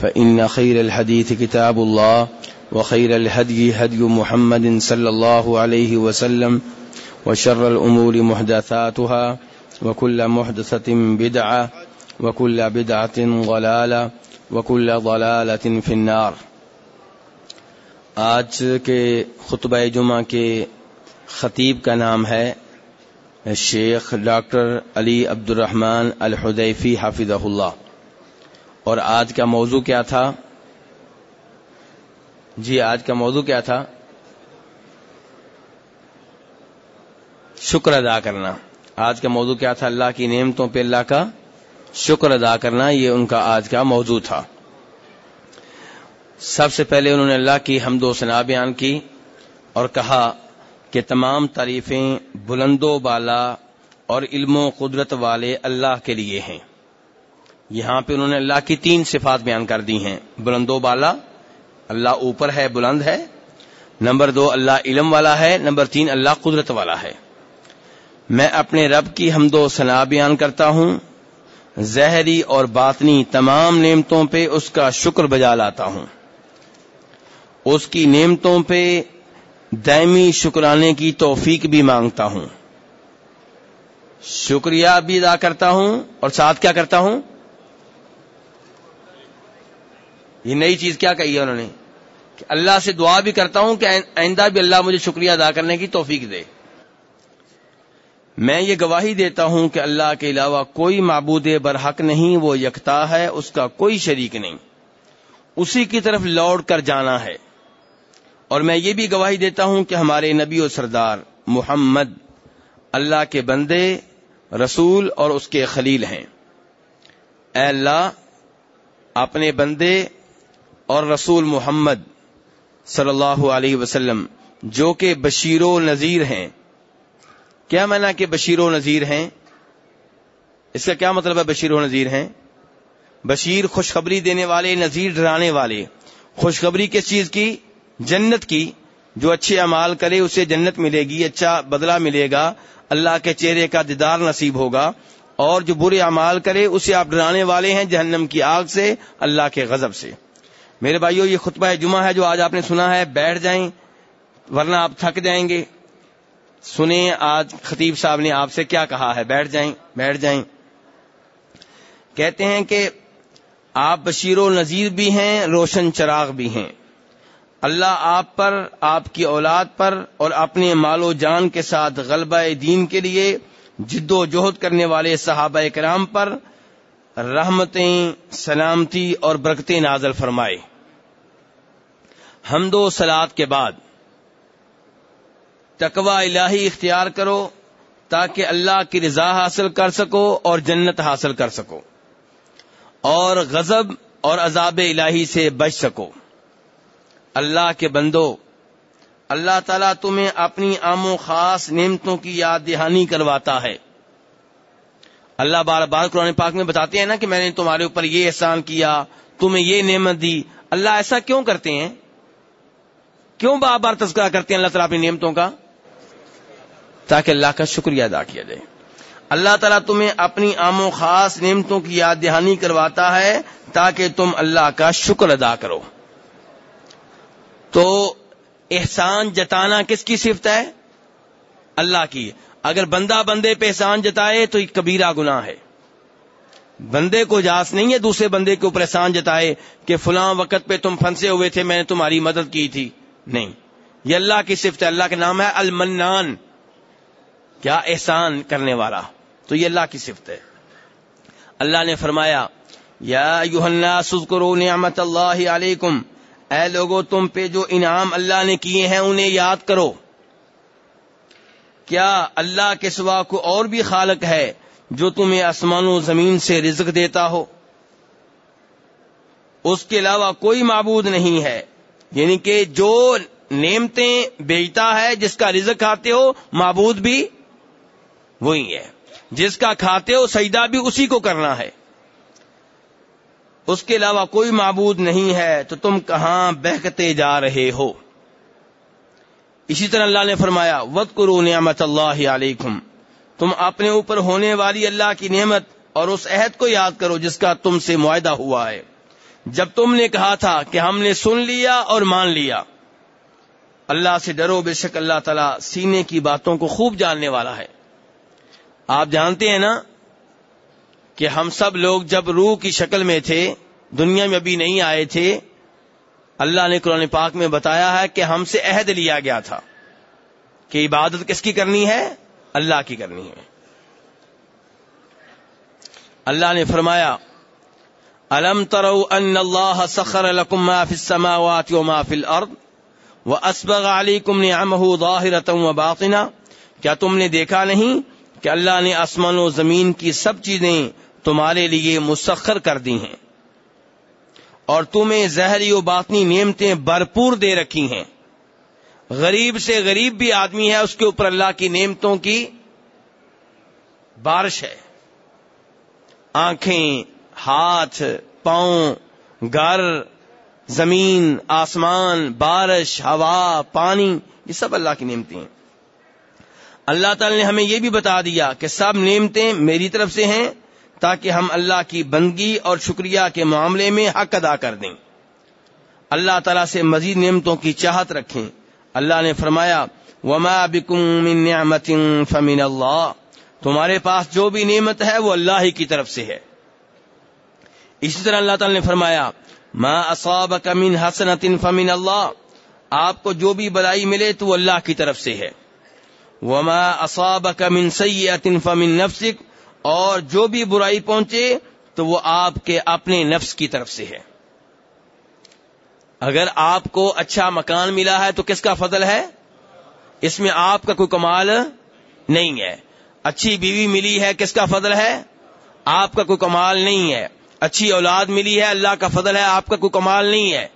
فإن خير الحديث كتاب الله وخير الهدي هدي محمد صلى الله عليه وسلم وشر الأمور محدثاتها وكل محدثة بدعة وكل بدعة ضلالة وكل ضلالة في النار. آج کے خطبہ جمعہ کے خطیب کا نام ہے شیخ ڈاکٹر علی عبد الرحمن الحدیفی حافظ اللہ۔ اور آج کا موضوع کیا تھا؟ جی آج کا موضوع کیا تھا؟ شکر ادا کرنا۔ آج کا موضوع کیا تھا؟ اللہ کی نعمتوں پہ اللہ کا شکر ادا کرنا، یہ ان کا آج کا موضوع تھا۔ سب سے پہلے انہوں نے اللہ کی حمد و ثنا بیان کی اور کہا کہ تمام تعریفیں بلند و بالا اور علم و قدرت والے اللہ کے لیے ہیں۔ یہاں پہ انہوں نے اللہ کی تین صفات بیان کر دی ہیں۔ بلند و بالا، اللہ اوپر ہے، بلند ہے۔ نمبر دو، اللہ علم والا ہے۔ نمبر تین، اللہ قدرت والا ہے۔ میں اپنے رب کی حمد و ثنا بیان کرتا ہوں۔ زہری اور باطنی تمام نعمتوں پہ اس کا شکر بجا لاتا ہوں۔ اس کی نعمتوں پہ دائمی شکرانے کی توفیق بھی مانگتا ہوں۔ شکریہ بھی ادا کرتا ہوں اور ساتھ کیا کرتا ہوں؟ یہ نئی چیز کیا کہی ہے انہوں نے؟ کہ اللہ سے دعا بھی کرتا ہوں کہ آئندہ بھی اللہ مجھے شکریہ ادا کرنے کی توفیق دے۔ میں یہ گواہی دیتا ہوں کہ اللہ کے علاوہ کوئی معبود برحق نہیں، وہ یکتا ہے، اس کا کوئی شریک نہیں۔ اسی کی طرف لوٹ کر جانا ہے۔ اور میں یہ بھی گواہی دیتا ہوں کہ ہمارے نبی و سردار محمد اللہ کے بندے، رسول اور اس کے خلیل ہیں۔ اے اللہ، اپنے بندے اور رسول محمد صلی اللہ علیہ وسلم جو کہ بشیر و نذیر ہیں۔ کیا مانا کہ بشیر و نذیر ہیں؟ اس کا کیا مطلب ہے بشیر و نذیر ہیں؟ بشیر خوشخبری دینے والے، نذیر ڈرانے والے۔ خوشخبری کس چیز کی؟ جنت کی۔ جو اچھے امال کرے اسے جنت ملے گی اچھا بدلہ ملے گا، اللہ کے چہرے کا دیدار نصیب ہوگا۔ اور جو برے امال کرے، اسے آپ ڈرانے والے ہیں جہنم کی آگ سے، اللہ کے غضب سے۔ میرے بھائیو، یہ خطبہ جمعہ ہے جو آج آپ نے سنا ہے۔ بیٹھ جائیں، ورنہ آپ تھک جائیں گے۔ سنیں، آج خطیب صاحب نے آپ سے کیا کہا ہے؟ بیٹھ جائیں بیٹھ جائیں۔ کہتے ہیں کہ آپ بشیر و نذیر بھی ہیں، روشن چراغ بھی ہیں۔ اللہ آپ پر، آپ کی اولاد پر اور اپنے مال و جان کے ساتھ غلبہ دین کے لیے جد و جہد کرنے والے صحابہ کرام پر رحمتیں، سلامتی اور برکتیں نازل فرمائے۔ حمد و سلاد کے بعد تقوا الہی اختیار کرو تاکہ اللہ کی رضا حاصل کر سکو اور جنت حاصل کر سکو اور غضب اور عذاب الہی سے بچ سکو۔ اللہ کے بندو، اللہ تعالیٰ تمہیں اپنی عام و خاص نعمتوں کی یاد دہانی کرواتا ہے۔ اللہ بار بار قرآن پاک میں بتاتے ہیں نا کہ میں نے تمہارے اوپر یہ احسان کیا، تمہیں یہ نعمت دی۔ اللہ ایسا کیوں کرتے ہیں؟ کیوں بار بار تذکرہ کرتے ہیں اللہ تعالیٰ اپنی نعمتوں کا؟ تاکہ اللہ کا شکریہ ادا کیا جائے۔ اللہ تعالیٰ تمہیں اپنی عام و خاص نعمتوں کی یاد دہانی کرواتا ہے تاکہ تم اللہ کا شکر ادا کرو۔ تو احسان جتانا کس کی صفت ہے؟ اللہ کی۔ اگر بندہ بندے پہ احسان جتائے تو یہ کبیرہ گناہ ہے۔ بندے کو جاس نہیں ہے، دوسرے بندے کے اوپر احسان جتائے کہ فلاں وقت پہ تم پھنسے ہوئے تھے، میں نے تمہاری مدد کی تھی۔ نہیں۔ یہ اللہ کی صفت ہے، اللہ کا نام ہے المنان۔ کیا احسان کرنے والا؟ تو یہ اللہ کی صفت ہے۔ اللہ نے فرمایا، یا نعمت اللہ علیکم۔ اے لوگو، تم پہ جو انعام اللہ نے کیے ہیں، انہیں یاد کرو۔ کیا اللہ کے سوا کو اور بھی خالق ہے جو تمہیں آسمان و زمین سے رزق دیتا ہو؟ اس کے علاوہ کوئی معبود نہیں ہے۔ یعنی کہ جو نعمتیں بیچتا ہے، جس کا رزق کھاتے ہو، معبود بھی وہی ہے۔ جس کا کھاتے ہو، سجدہ بھی اسی کو کرنا ہے۔ اس کے علاوہ کوئی معبود نہیں ہے، تو تم کہاں بہکتے جا رہے ہو؟ اسی طرح اللہ نے فرمایا وط کرو نعمت اللہ علیکم تم اپنے اوپر ہونے والی اللہ کی نعمت اور اس عہد کو یاد کرو جس کا تم سے معاہدہ ہوا ہے۔ جب تم نے کہا تھا کہ ہم نے سن لیا اور مان لیا، اللہ سے ڈرو، بے شک اللہ تعالی سینے کی باتوں کو خوب جاننے والا ہے۔ آپ جانتے ہیں نا کہ ہم سب لوگ جب روح کی شکل میں تھے، دنیا میں ابھی نہیں آئے تھے اللہ نے قرآن پاک میں بتایا ہے کہ ہم سے عہد لیا گیا تھا کہ عبادت کس کی کرنی ہے؟ اللہ کی کرنی ہے۔ اللہ نے فرمایا، الم ترو ان اللہ سخر لکم ما فی السماوات و ما فی الارض و اسبغ علیکم نعمہ ظاہرتا و باطنا کیا تم نے دیکھا نہیں کہ اللہ نے آسمان و زمین کی سب چیزیں تمہارے لیے مسخر کر دی ہیں؟ اور تمہیں زہری و باطنی نعمتیں بھرپور دے رکھی ہیں۔ غریب سے غریب بھی آدمی ہے، اس کے اوپر اللہ کی نعمتوں کی بارش ہے۔ آنکھیں، ہاتھ، پاؤں، گھر، زمین، آسمان، بارش، ہوا، پانی، یہ سب اللہ کی نعمتیں ہیں۔ اللہ تعالی نے ہمیں یہ بھی بتا دیا کہ سب نعمتیں میری طرف سے ہیں تاکہ ہم اللہ کی بندگی اور شکریہ کے معاملے میں حق ادا کر دیں۔ اللہ تعالیٰ سے مزید نعمتوں کی چاہت رکھیں۔ اللہ نے فرمایا، وما بکم من نعمت فمن اللہ تمہارے پاس جو بھی نعمت ہے وہ اللہ ہی کی طرف سے ہے۔ اسی طرح اللہ تعالی نے فرمایا، ما اصابک من حسنت فمن اللہ آپ کو جو بھی بلائی ملے تو اللہ کی طرف سے ہے۔ وما اصابک من سیئت فمن نفسک اور جو بھی برائی پہنچے تو وہ آپ کے اپنے نفس کی طرف سے ہے۔ اگر آپ کو اچھا مکان ملا ہے تو کس کا فضل ہے؟ اس میں آپ کا کوئی کمال نہیں ہے۔ اچھی بیوی ملی ہے، کس کا فضل ہے؟ آپ کا کوئی کمال نہیں ہے۔ اچھی اولاد ملی ہے، اللہ کا فضل ہے، آپ کا کوئی کمال نہیں ہے۔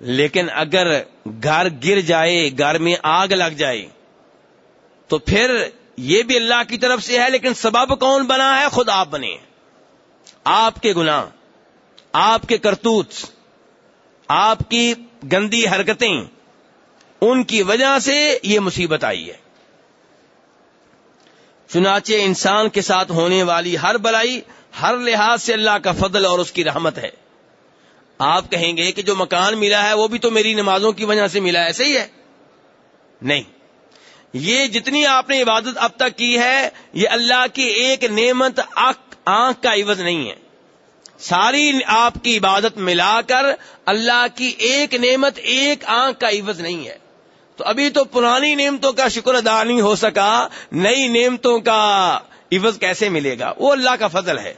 لیکن اگر گھر گر جائے، گھر میں آگ لگ جائے، تو پھر یہ بھی اللہ کی طرف سے ہے، لیکن سبب کون بنا ہے؟ خود آپ بنے آپ کے گناہ، آپ کے کرتوت، آپ کی گندی حرکتیں، ان کی وجہ سے یہ مصیبت آئی ہے۔ چنانچہ انسان کے ساتھ ہونے والی ہر بلائی ہر لحاظ سے اللہ کا فضل اور اس کی رحمت ہے۔ آپ کہیں گے کہ جو مکان ملا ہے، وہ بھی تو میری نمازوں کی وجہ سے ملا ہے، صحیح ہے؟ نہیں۔ یہ جتنی آپ نے عبادت اب تک کی ہے، یہ اللہ کی ایک نعمت آنکھ کا عوض نہیں ہے۔ ساری آپ کی عبادت ملا کر اللہ کی ایک نعمت، ایک آنکھ کا عوض نہیں ہے۔ تو ابھی تو پرانی نعمتوں کا شکر ادا نہیں ہو سکا، نئی نعمتوں کا عوض کیسے ملے گا؟ وہ اللہ کا فضل ہے۔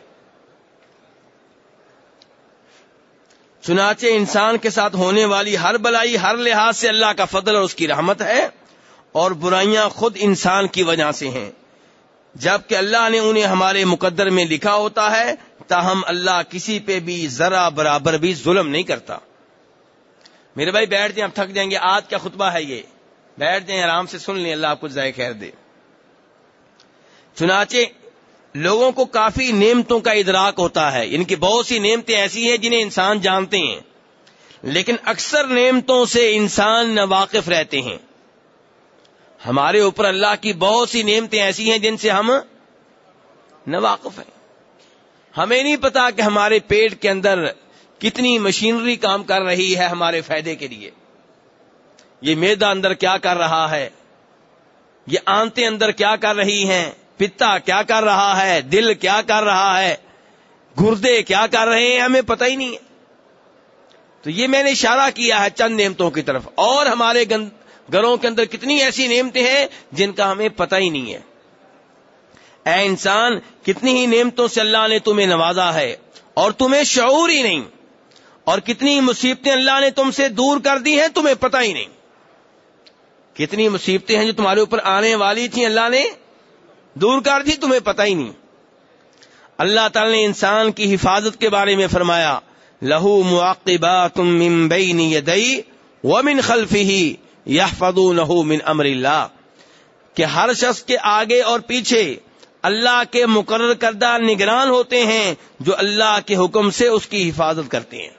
چنانچہ انسان کے ساتھ ہونے والی ہر بلائی، ہر لحاظ سے اللہ کا فضل اور اس کی رحمت ہے۔ اور برائیاں خود انسان کی وجہ سے ہیں۔ جبکہ اللہ نے انہیں ہمارے مقدر میں لکھا ہوتا ہے، تاہم اللہ کسی پہ بھی ذرا برابر بھی ظلم نہیں کرتا۔ میرے بھائی، بیٹھ جائیں، اب تھک جائیں گے۔ آج کیا خطبہ ہے یہ۔ بیٹھ جائیں، آرام سے سن لیں۔ اللہ آپ کو ذائقہ خیر دے۔ چنانچہ، لوگوں کو کافی نعمتوں کا ادراک ہوتا ہے۔ ان کی بہت سی نعمتیں ایسی ہیں جنہیں انسان جانتے ہیں۔ لیکن اکثر نعمتوں سے انسان ناواقف رہتے ہیں۔ ہمارے اوپر اللہ کی بہت سی نعمتیں ایسی ہیں جن سے ہم نواقف ہیں۔ ہمیں نہیں پتا کہ ہمارے پیٹ کے اندر کتنی مشینری کام کر رہی ہے ہمارے فائدے کے لیے۔ یہ میدا اندر کیا کر رہا ہے؟ یہ آنتے اندر کیا کر رہی ہیں؟ پتا کیا کر رہا ہے؟ دل کیا کر رہا ہے؟ گردے کیا کر رہے ہیں؟ ہمیں پتہ ہی نہیں ہے۔ تو یہ میں نے اشارہ کیا ہے چند نعمتوں کی طرف۔ اور ہمارے گند گھروں کے اندر کتنی ایسی نعمتیں ہیں جن کا ہمیں پتہ ہی نہیں ہے۔ اے انسان، کتنی ہی نعمتوں سے اللہ نے تمہیں نوازا ہے اور تمہیں شعور ہی نہیں، اور کتنی مصیبتیں اللہ نے تم سے دور کر دی ہیں تمہیں پتہ ہی نہیں۔ کتنی مصیبتیں ہیں جو تمہارے اوپر آنے والی تھیں اللہ نے، دور کر دی تمہیں پتہ ہی نہیں۔ اللہ تعالی نے انسان کی حفاظت کے بارے میں فرمایا، لہو معقبات من بین یدئی ومن خلفه من امر اللہ، کہ ہر شخص کے آگے اور پیچھے اللہ کے مقرر کردہ نگران ہوتے ہیں جو اللہ کے حکم سے اس کی حفاظت کرتے ہیں۔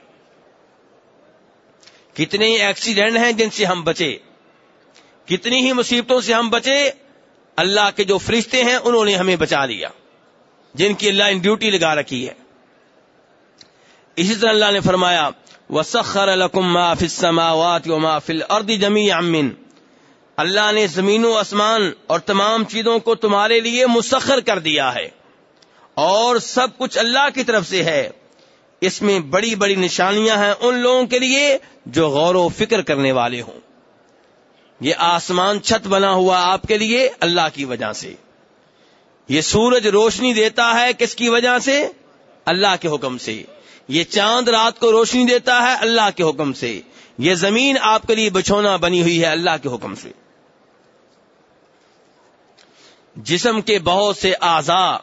کتنے ہی ایکسیڈنٹ ہیں جن سے ہم بچے، کتنی ہی مصیبتوں سے ہم بچے، اللہ کے جو فرشتے ہیں انہوں نے ہمیں بچا لیا، جن کی اللہ نے ڈیوٹی لگا رکھی ہے۔ اسی طرح اللہ نے فرمایا وسخر لکم ما فی السماوات وما فی الارض جميعا من اللہ نے زمین و آسمان اور تمام چیزوں کو تمہارے لیے مسخر کر دیا ہے۔ اور سب کچھ اللہ کی طرف سے ہے۔ اس میں بڑی بڑی نشانیاں ہیں ان لوگوں کے لیے جو غور و فکر کرنے والے ہوں۔ یہ آسمان چھت بنا ہوا آپ کے لیے اللہ کی وجہ سے۔ یہ سورج روشنی دیتا ہے کس کی وجہ سے؟ اللہ کے حکم سے۔ یہ چاند رات کو روشنی دیتا ہے اللہ کے حکم سے۔ یہ زمین آپ کے لیے بچھونا بنی ہوئی ہے اللہ کے حکم سے۔ جسم کے بہت سے اعضا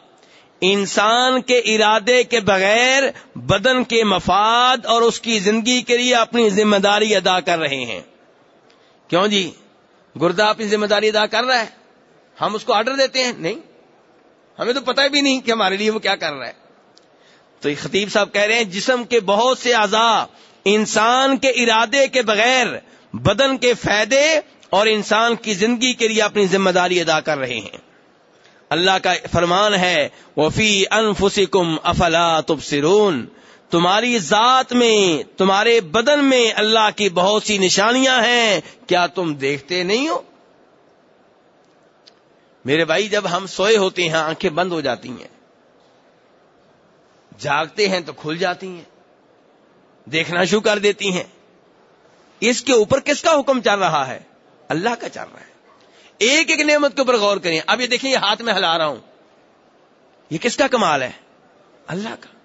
انسان کے ارادے کے بغیر بدن کے مفاد اور اس کی زندگی کے لیے اپنی ذمہ داری ادا کر رہے ہیں۔ کیوں جی؟ گردا اپنی ذمہ داری ادا کر رہا ہے۔ ہم اس کو آرڈر دیتے ہیں؟ نہیں۔ ہمیں تو پتہ بھی نہیں کہ ہمارے لیے وہ کیا کر رہا ہے۔ تو خطیب صاحب کہہ رہے ہیں، جسم کے بہت سے اعضا انسان کے ارادے کے بغیر بدن کے فائدے اور انسان کی زندگی کے لیے اپنی ذمہ داری ادا کر رہے ہیں۔ اللہ کا فرمان ہے وفی انفسکم افلا تبصرون۔ تمہاری ذات میں، تمہارے بدن میں اللہ کی بہت سی نشانیاں ہیں۔ کیا تم دیکھتے نہیں ہو؟ میرے بھائی، جب ہم سوئے ہوتے ہیں، آنکھیں بند ہو جاتی ہیں۔ جاگتے ہیں تو کھل جاتی ہیں، دیکھنا شروع کر دیتی ہیں۔ اس کے اوپر کس کا حکم چل رہا ہے؟ اللہ کا چل رہا ہے۔ ایک ایک نعمت کے اوپر غور کریں۔ اب یہ دیکھیں، یہ ہاتھ میں ہلا رہا ہوں۔ یہ کس کا کمال ہے؟ اللہ کا۔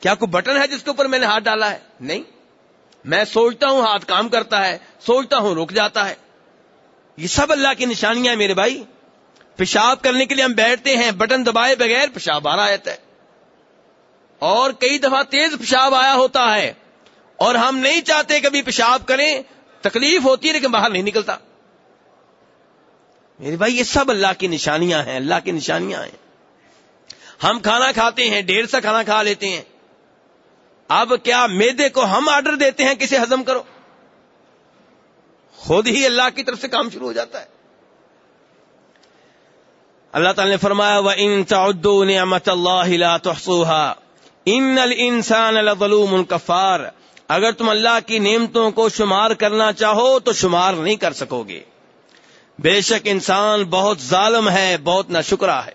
کیا کوئی بٹن ہے جس کے اوپر میں نے ہاتھ ڈالا ہے؟ نہیں۔ میں سوچتا ہوں، ہاتھ کام کرتا ہے۔ سوچتا ہوں، رک جاتا ہے۔ یہ سب اللہ کی نشانیاں ہیں میرے بھائی۔ پیشاب کرنے کے لیے ہم بیٹھتے ہیں، بٹن دبائے بغیر پیشاب آ رہا ہے۔ اور کئی دفعہ تیز پیشاب آیا ہوتا ہے اور ہم نہیں چاہتے کبھی پیشاب کریں، تکلیف ہوتی ہے لیکن باہر نہیں نکلتا۔ میرے بھائی، یہ سب اللہ کی نشانیاں ہیں، اللہ کی نشانیاں ہیں۔ ہم کھانا کھاتے ہیں ڈیر سا کھانا کھا لیتے ہیں۔ اب کیا میدے کو ہم آرڈر دیتے ہیں کسے ہزم کرو؟ خود ہی اللہ کی طرف سے کام شروع ہو جاتا ہے۔ اللہ تعالی نے فرمایا وہ ان تعدو نعمت اللہ تحسوہا ان الانسان لظلوم کفار اگر تم اللہ کی نعمتوں کو شمار کرنا چاہو تو شمار نہیں کر سکو گے۔ بے شک انسان بہت ظالم ہے، بہت نہ شکرا ہے۔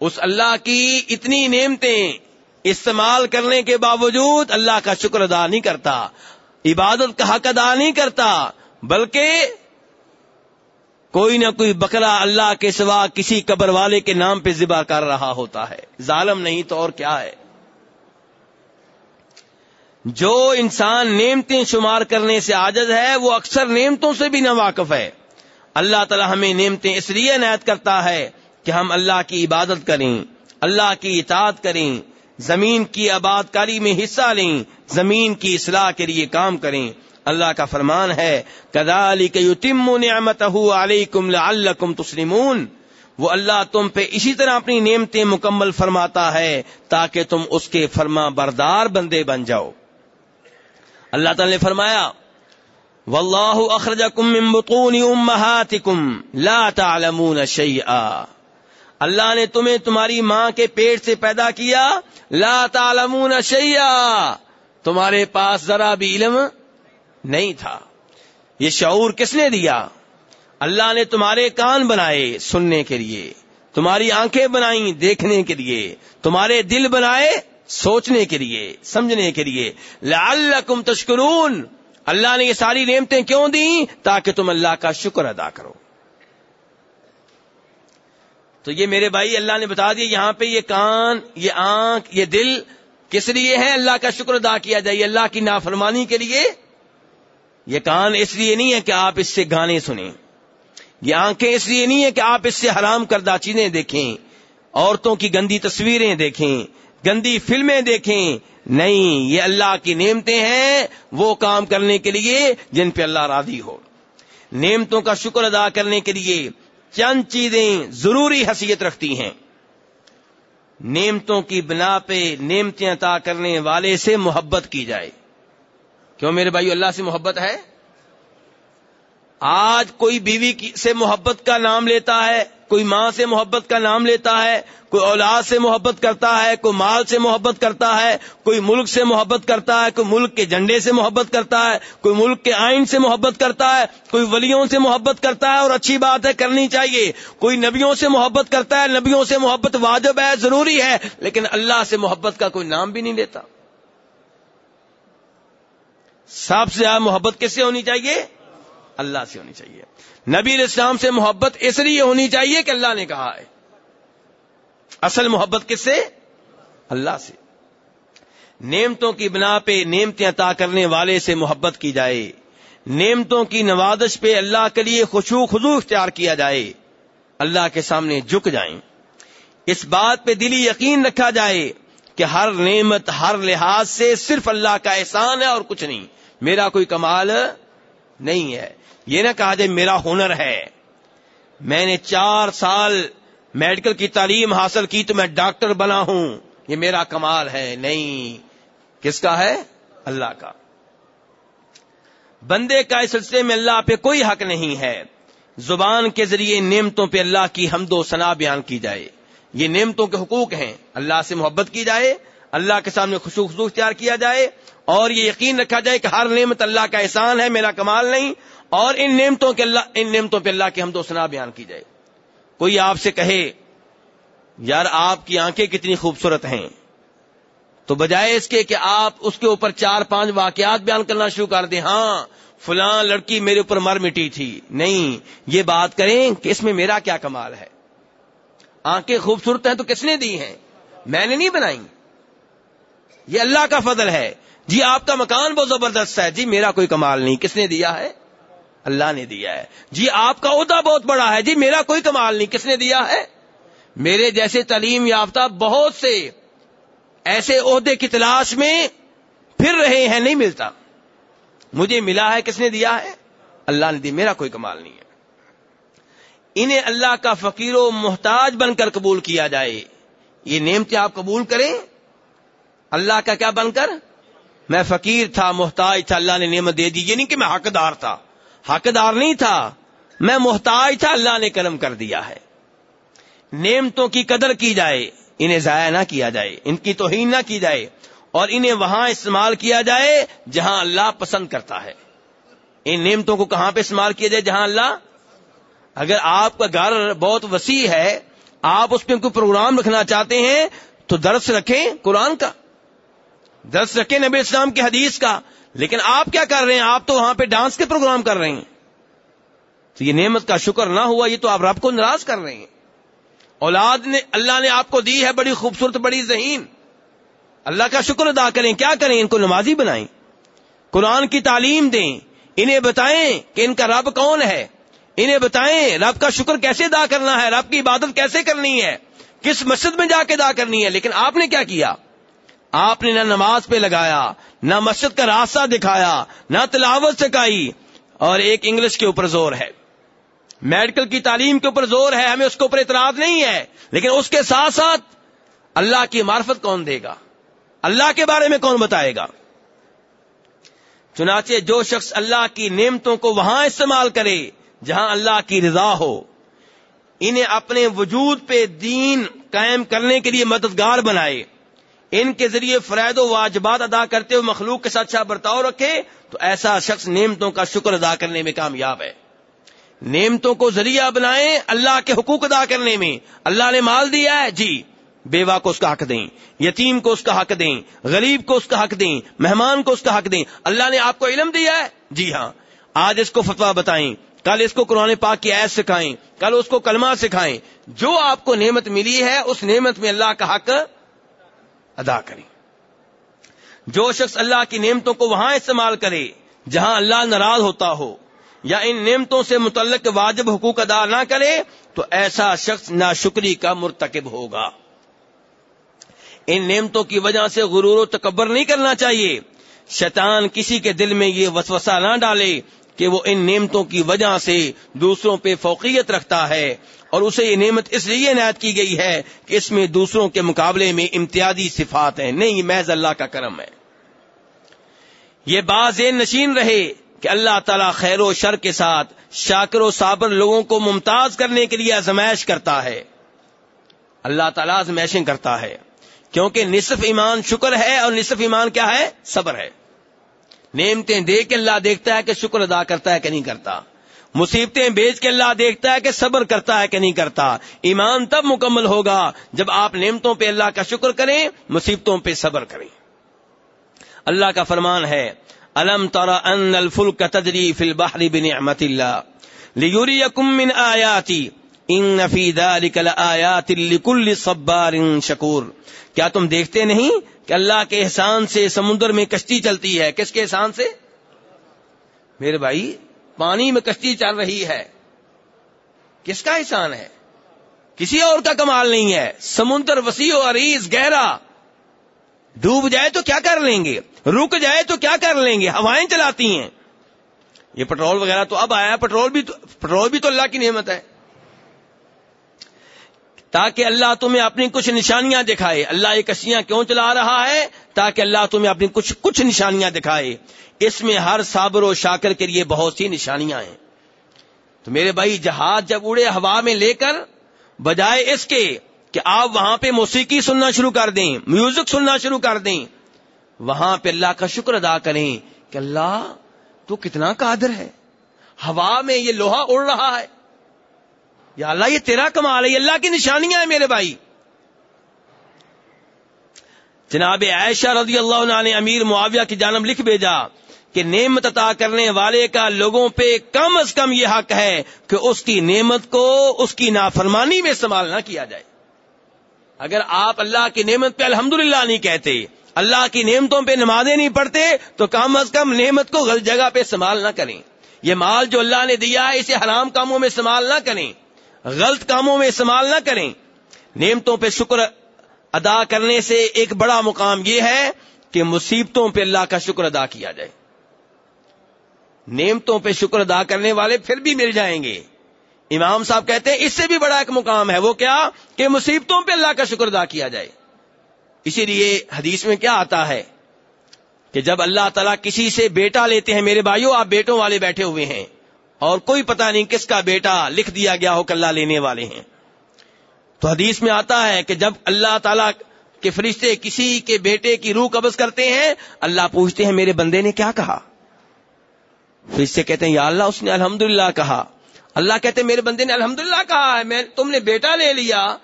اس اللہ کی اتنی نعمتیں استعمال کرنے کے باوجود اللہ کا شکر ادا نہیں کرتا، عبادت کا حق ادا نہیں کرتا، بلکہ کوئی نہ کوئی بکرا اللہ کے سوا کسی قبر والے کے نام پہ ذبح کر رہا ہوتا ہے۔ ظالم نہیں تو اور کیا ہے؟ جو انسان نعمتیں شمار کرنے سے عاجز ہے، وہ اکثر نعمتوں سے بھی نہ واقف ہے۔ اللہ تعالی ہمیں نعمتیں اس لیے عنایت کرتا ہے کہ ہم اللہ کی عبادت کریں، اللہ کی اطاعت کریں، زمین کی آباد کاری میں حصہ لیں، زمین کی اصلاح کے لیے کام کریں۔ اللہ کا فرمان ہے کدالی کے یتیم نعمت علیکم لعلکم تسلمون. وہ اللہ تم پہ اسی طرح اپنی نعمتیں مکمل فرماتا ہے تاکہ تم اس کے فرما بردار بندے بن جاؤ۔ اللہ تعالی نے فرمایا، واللہ اخرجکم من بطون امہاتکم لا تعلمون شیئا. اللہ نے تمہیں تمہاری ماں کے پیٹ سے پیدا کیا، لا تعلمون شیئا. تمہارے پاس ذرا بھی علم نہیں تھا۔ یہ شعور کس نے دیا؟ اللہ نے تمہارے کان بنائے سننے کے لیے، تمہاری آنکھیں بنائی دیکھنے کے لیے، تمہارے دل بنائے سوچنے کے لیے، سمجھنے کے لیے۔ لعلکم تشکرون۔ اللہ نے یہ ساری نعمتیں کیوں دی؟ تاکہ تم اللہ کا شکر ادا کرو۔ تو یہ میرے بھائی، اللہ نے بتا دیا یہاں پہ یہ کان، یہ آنکھ، یہ دل کس لیے ہے؟ اللہ کا شکر ادا کیا جائے، اللہ کی نافرمانی کے لیے۔ یہ کان اس لیے نہیں ہے کہ آپ اس سے گانے سنیں۔ یہ آنکھیں اس لیے نہیں ہے کہ آپ اس سے حرام کردہ چیزیں دیکھیں۔ عورتوں کی گندی تصویریں دیکھیں، گندی فلمیں دیکھیں۔ نہیں، یہ اللہ کی نعمتیں ہیں، وہ کام کرنے کے لیے جن پہ اللہ راضی ہو۔ نعمتوں کا شکر ادا کرنے کے لیے چند چیزیں ضروری حیثیت رکھتی ہیں۔ نعمتوں کی بنا پہ نعمتیں عطا کرنے والے سے محبت کی جائے۔ کیوں میرے بھائی اللہ سے محبت ہے آج کوئی بیوی سے محبت کا نام لیتا ہے کوئی ماں سے محبت کا نام لیتا ہے کوئی اولاد سے محبت کرتا ہے کوئی مال سے محبت کرتا ہے کوئی ملک سے محبت کرتا ہے کوئی ملک کے جھنڈے سے محبت کرتا ہے کوئی ملک کے آئین سے محبت کرتا ہے کوئی ولیوں سے محبت کرتا ہے اور اچھی بات ہے کرنی چاہیے کوئی نبیوں سے محبت کرتا ہے نبیوں سے محبت واجب ہے ضروری ہے لیکن اللہ سے محبت کا کوئی نام بھی نہیں لیتا سب سے زیادہ محبت کس سے ہونی چاہیے؟ اللہ سے ہونی چاہیے۔ نبی اسلام سے محبت اس لیے ہونی چاہیے کہ اللہ نے کہا ہے۔ اصل محبت کس سے؟ اللہ سے۔ نعمتوں کی بنا پہ نعمتیں عطا کرنے والے سے محبت کی جائے۔ نعمتوں کی نوازش پہ اللہ کے لیے خوشو خزو اختیار کیا جائے۔ اللہ کے سامنے جھک جائیں۔ اس بات پہ دلی یقین رکھا جائے۔ کہ ہر نعمت ہر لحاظ سے صرف اللہ کا احسان ہے اور کچھ نہیں۔ میرا کوئی کمال نہیں ہے۔ یہ نہ کہا جائے میرا ہنر ہے۔ میں نے چار سال میڈیکل کی تعلیم حاصل کی تو میں ڈاکٹر بنا ہوں۔ یہ میرا کمال ہے۔ نہیں۔ کس کا ہے؟ اللہ کا۔ بندے کا اس سلسلے میں اللہ پہ کوئی حق نہیں ہے۔ زبان کے ذریعے نعمتوں پہ اللہ کی حمد و ثنا بیان کی جائے۔ یہ نعمتوں کے حقوق ہیں۔ اللہ سے محبت کی جائے، اللہ کے سامنے خوشو خصوص تیار کیا جائے، اور یہ یقین رکھا جائے کہ ہر نعمت اللہ کا احسان ہے، میرا کمال نہیں، اور ان نعمتوں کے اللہ، ان نعمتوں پہ اللہ کی ہم دو سنا بیان کی جائے۔ کوئی آپ سے کہے، یار آپ کی آنکھیں کتنی خوبصورت ہیں۔ تو بجائے اس کے کہ آپ اس کے اوپر چار پانچ واقعات بیان کرنا شروع کر دیں ہاں فلاں لڑکی میرے اوپر مر مٹی تھی۔ نہیں، یہ بات کریں کہ اس میں میرا کیا کمال ہے۔ آنکھیں خوبصورت ہیں تو کس نے دی ہیں؟ میں نے نہیں بنائی۔ یہ اللہ کا فضل ہے۔ جی آپ کا مکان بہت زبردست ہے۔ جی میرا کوئی کمال نہیں۔ کس نے دیا ہے؟ اللہ نے دیا ہے۔ جی آپ کا عہدہ بہت بڑا ہے۔ جی میرا کوئی کمال نہیں۔ کس نے دیا ہے؟ میرے جیسے تعلیم یافتہ بہت سے ایسے عہدے کی تلاش میں پھر رہے ہیں، نہیں ملتا۔ مجھے ملا ہے کس نے دیا ہے؟ اللہ نے دی۔ میرا کوئی کمال نہیں ہے۔ انہیں اللہ کا فقیر و محتاج بن کر قبول کیا جائے۔ یہ نعمتیں آپ قبول کریں۔ اللہ کا کیا بن کر؟ میں فقیر تھا، محتاج تھا، اللہ نے نعمت دے دی یہ نہیں کہ میں حقدار تھا۔ حقدار نہیں تھا، میں محتاج تھا، اللہ نے کرم کر دیا ہے۔ نعمتوں کی قدر کی جائے، انہیں ضائع نہ کیا جائے، ان کی توہین نہ کی جائے، اور انہیں وہاں استعمال کیا جائے جہاں اللہ پسند کرتا ہے۔ ان نعمتوں کو کہاں پہ استعمال کیا جائے؟ جہاں اللہ اگر آپ کا گھر بہت وسیع ہے، آپ اس پہ کوئی پروگرام رکھنا چاہتے ہیں، تو درس رکھیں قرآن کا۔ درس رکھیں نبی اسلام کی حدیث کا۔ لیکن آپ کیا کر رہے ہیں؟ آپ تو وہاں پہ ڈانس کے پروگرام کر رہے ہیں۔ تو یہ نعمت کا شکر نہ ہوا، یہ تو آپ رب کو ناراض کر رہے ہیں۔ اولاد نے، اللہ نے آپ کو دی ہے بڑی خوبصورت، بڑی ذہین۔ اللہ کا شکر ادا کریں۔ کیا کریں؟ ان کو نمازی بنائیں۔ قرآن کی تعلیم دیں۔ انہیں بتائیں کہ ان کا رب کون ہے۔ انہیں بتائیں رب کا شکر کیسے ادا کرنا ہے؟ رب کی عبادت کیسے کرنی ہے؟ کس مسجد میں جا کے ادا کرنی ہے؟ لیکن آپ نے کیا کیا؟ آپ نے نہ نماز پہ لگایا، نہ مسجد کا راستہ دکھایا، نہ تلاوت سکھائی، اور ایک انگلش کے اوپر زور ہے۔ میڈیکل کی تعلیم کے اوپر زور ہے، ہمیں اس کے اوپر اعتراض نہیں ہے۔ لیکن اس کے ساتھ ساتھ اللہ کی معرفت کون دے گا؟ اللہ کے بارے میں کون بتائے گا؟ چنانچہ جو شخص اللہ کی نعمتوں کو وہاں استعمال کرے جہاں اللہ کی رضا ہو، انہیں اپنے وجود پہ دین قائم کرنے کے لیے مددگار بنائے۔ ان کے ذریعے فرائد و واجبات ادا کرتے ہوئے مخلوق کے ساتھ اچھا برتاؤ رکھے، تو ایسا شخص نعمتوں کا شکر ادا کرنے میں کامیاب ہے۔ نعمتوں کو ذریعہ بنائیں اللہ کے حقوق ادا کرنے میں۔ اللہ نے مال دیا ہے جی بیوہ کو اس کا حق دیں، یتیم کو اس کا حق دیں، غریب کو اس کا حق دیں، مہمان کو اس کا حق دیں۔ اللہ نے آپ کو علم دیا ہے؟ جی ہاں۔ آج اس کو فتوا بتائیں۔ کل اس کو قرآن پاک کی ایس سکھائیں، کل اس کو کلمہ سکھائیں۔ جو آپ کو نعمت ملی ہے، اس نعمت میں اللہ کا حق ادا کریں۔ جو شخص اللہ کی نعمتوں کو وہاں استعمال کرے، جہاں اللہ ناراض ہوتا ہو، یا ان نعمتوں سے متعلق واجب حقوق ادا نہ کرے، تو ایسا شخص ناشکری کا مرتکب ہوگا۔ ان نعمتوں کی وجہ سے غرور و تکبر نہیں کرنا چاہیے۔ شیطان کسی کے دل میں یہ وسوسہ نہ ڈالے کہ وہ ان نعمتوں کی وجہ سے دوسروں پہ فوقیت رکھتا ہے اور اسے یہ نعمت اس لیے عنایت کی گئی ہے کہ اس میں دوسروں کے مقابلے میں امتیازی صفات ہیں۔ نہیں محض اللہ کا کرم ہے۔ یہ باز نشین رہے کہ اللہ تعالیٰ خیر و شر کے ساتھ شاکر و صابر لوگوں کو ممتاز کرنے کے لیے ازمائش کرتا ہے۔ اللہ تعالیٰ ازمائشیں کرتا ہے۔ کیونکہ نصف ایمان شکر ہے اور نصف ایمان کیا ہے؟ صبر ہے۔ نعمتیں دے کے اللہ دیکھتا ہے کہ شکر ادا کرتا ہے کہ نہیں کرتا مصیبتیں بیچ کے اللہ دیکھتا ہے کہ صبر کرتا ہے کہ نہیں کرتا ایمان تب مکمل ہوگا جب آپ نعمتوں پہ اللہ کا شکر کریں مصیبتوں پہ صبر کریں اللہ کا فرمان ہے الم تر ان الفلک تجری فی البحر بنعمت اللہ لیوریکم من آیاتی ان فی ذلک لآیات لکل صبار شکور کیا تم دیکھتے نہیں کہ اللہ کے احسان سے سمندر میں کشتی چلتی ہے؟ کس کے احسان سے؟ میرے بھائی، پانی میں کشتی چل رہی ہے۔ کس کا احسان ہے؟ کسی اور کا کمال نہیں ہے۔ سمندر وسیع و عریض، گہرا۔ ڈوب جائے تو کیا کر لیں گے؟ رک جائے تو کیا کر لیں گے؟ ہوائیں چلاتی ہیں۔ یہ پٹرول وغیرہ تو اب آیا، پٹرول بھی تو پٹرول بھی تو اللہ کی نعمت ہے۔ تاکہ اللہ تمہیں اپنی کچھ نشانیاں دکھائے۔ اللہ یہ کشتیاں کیوں چلا رہا ہے؟ تاکہ اللہ تمہیں اپنی کچھ کچھ نشانیاں دکھائے۔ اس میں ہر صابر و شاکر کے لیے بہت سی نشانیاں ہیں۔ تو میرے بھائی جہاز جب اڑے ہوا میں لے کر، بجائے اس کے کہ آپ وہاں پہ موسیقی سننا شروع کر دیں، میوزک سننا شروع کر دیں، وہاں پہ اللہ کا شکر ادا کریں کہ اللہ تو کتنا قادر ہے۔ ہوا میں یہ لوہا اڑ رہا ہے۔ یا اللہ، یہ تیرا کمال ہے، یہ اللہ کی نشانیاں ہیں میرے بھائی۔ جناب عائشہ رضی اللہ عنہ نے امیر معاویہ کی جانب لکھ بھیجا کہ نعمت عطا کرنے والے کا لوگوں پہ کم از کم یہ حق ہے کہ اس کی نعمت کو اس کی نافرمانی میں استعمال نہ کیا جائے۔ اگر آپ اللہ کی نعمت پہ الحمدللہ نہیں کہتے، اللہ کی نعمتوں پہ نمازیں نہیں پڑھتے، تو کم از کم نعمت کو غلط جگہ پہ استعمال نہ کریں۔ یہ مال جو اللہ نے دیا ہے، اسے حرام کاموں میں استعمال نہ کریں۔ غلط کاموں میں استعمال نہ کریں۔ نعمتوں پہ شکر ادا کرنے سے ایک بڑا مقام یہ ہے کہ مصیبتوں پہ اللہ کا شکر ادا کیا جائے۔ نعمتوں پہ شکر ادا کرنے والے پھر بھی مل جائیں گے۔ امام صاحب کہتے ہیں، اس سے بھی بڑا ایک مقام ہے وہ کیا؟ کہ مصیبتوں پہ اللہ کا شکر ادا کیا جائے۔ اسی لیے حدیث میں کیا آتا ہے کہ جب اللہ تعالیٰ کسی سے بیٹا لیتے ہیں، میرے بھائیوں آپ بیٹوں والے بیٹھے ہوئے ہیں۔ اور کوئی پتہ نہیں کس کا بیٹا لکھ دیا گیا ہو کہ اللہ لینے والے ہیں۔ تو حدیث میں آتا ہے کہ جب اللہ تعالیٰ کے فرشتے کسی کے بیٹے کی روح قبض کرتے ہیں، اللہ پوچھتے ہیں، میرے بندے نے کیا کہا؟ فرشتے کہتے ہیں، یا اللہ، اس نے الحمد کہا۔ اللہ کہتے ہیں، میرے بندے نے الحمد کہا ہے، میں، تم نے بیٹا لے لیا،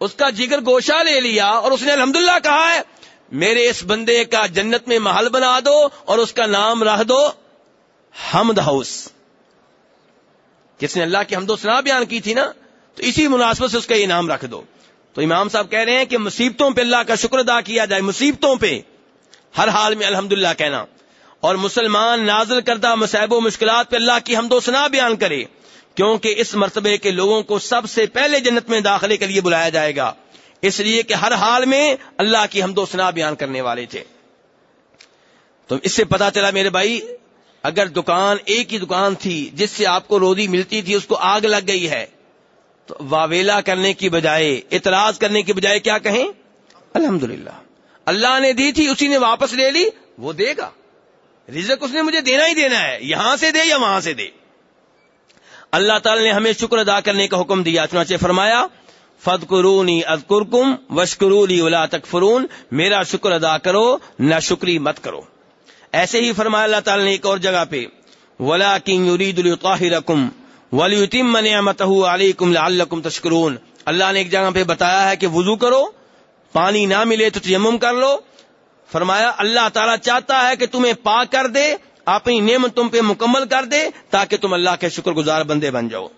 اس کا جگر گوشہ لے لیا اور اس نے الحمد کہا ہے، میرے اس بندے کا جنت میں محل بنا دو اور اس کا نام رکھ دو، حمد ہاؤس۔ جس نے اللہ کی حمد و سنا بیان کی تھی نا، تو اسی مناسبت سے اس کا یہ نام رکھ دو۔ تو امام صاحب کہہ رہے ہیں کہ مصیبتوں پہ اللہ کا شکر ادا کیا جائے، مصیبتوں پہ۔ ہر حال میں الحمد کہنا۔ اور مسلمان نازل کردہ مصیب و مشکلات پہ اللہ کی حمد و سنا بیان کرے، کیونکہ اس مرتبے کے لوگوں کو سب سے پہلے جنت میں داخلے کے لیے بلایا جائے گا۔ اس لیے کہ ہر حال میں اللہ کی حمد و سنا بیان کرنے والے تھے۔ تو اس سے پتا چلا میرے بھائی اگر دکان ایک ہی دکان تھی جس سے آپ کو روزی ملتی تھی، اس کو آگ لگ گئی ہے۔ تو واویلا کرنے کی بجائے، اعتراض کرنے کی بجائے کیا کہیں؟ الحمد اللہ نے دی تھی، اسی نے واپس لے لی، وہ دے گا۔ رزق اس نے مجھے دینا ہی دینا ہے، یہاں سے دے یا وہاں سے دے۔ اللہ تعالی نے ہمیں شکر ادا کرنے کا حکم دیا، چنانچہ فرمایا فد قرونی ازکرکم وشکرولی الا تکفرون۔ میرا شکر ادا کرو نہ شکری مت کرو۔ ایسے ہی فرمایا اللہ تعالی نے ایک اور جگہ پہ ولا کن یرید الطاہرکم ولیتم نعمتہ علیکم لعلکم تشکرون اللہ نے ایک جگہ پہ بتایا ہے کہ وضو کرو، پانی نہ ملے تو تیمم کر لو۔ فرمایا، اللہ تعالیٰ چاہتا ہے کہ تمہیں پاک کر دے، اپنی نعمت تم پہ مکمل کر دے، تاکہ تم اللہ کے شکر گزار بندے بن جاؤ۔